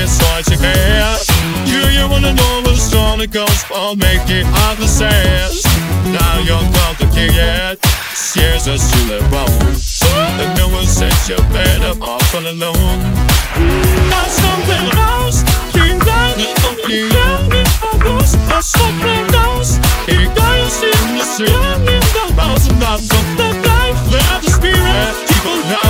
it up inside your head. You, you wanna know what strong it goes for, make it understand. Now you're complicated, here's us to the bone. And no one says you're better off all alone. Not something else, you got it, you got it, I a something else. You got it in the sun, in the house, and not something life, let the spirit, people now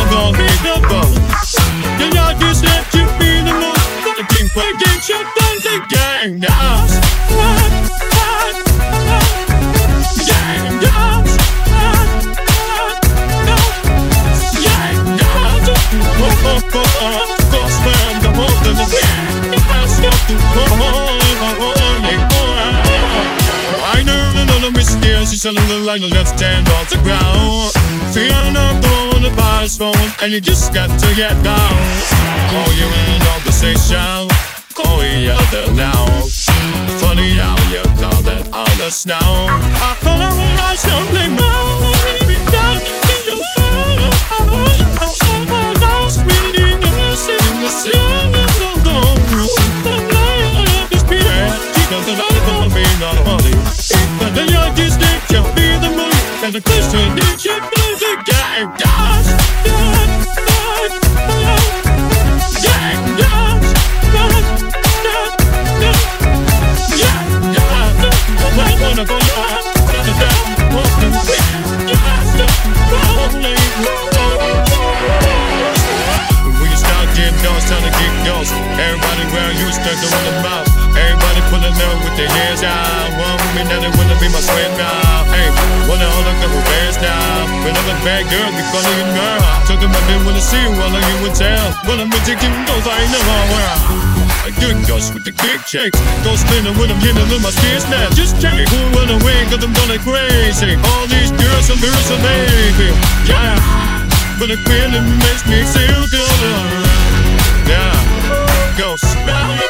a little like let's stand on the ground. Feeling up throwing the body's phone, and you just got to get down. Oh, you in conversation, call each other now. Funny how you call that all the snow. I thought I write something more. Moon. And the question is, you know the game does. Wanna go down, down, getting ghost, time to get ghost. Everybody around you start run the mouth. Their hands out. One me now, they wanna be my friend now. Hey, wanna hold a couple bands now. Another bad girl, be calling you girl. Talking about they wanna see you while you in town. Wanna be taking those I know how well. A good ghost with the big checks. Go spinning when I'm hitting on my skin snap. Just check who run away, cause I'm going crazy. All these girls, some girls, some baby. Yeah. But it really makes me feel good. Yeah. Ghost.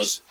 knows?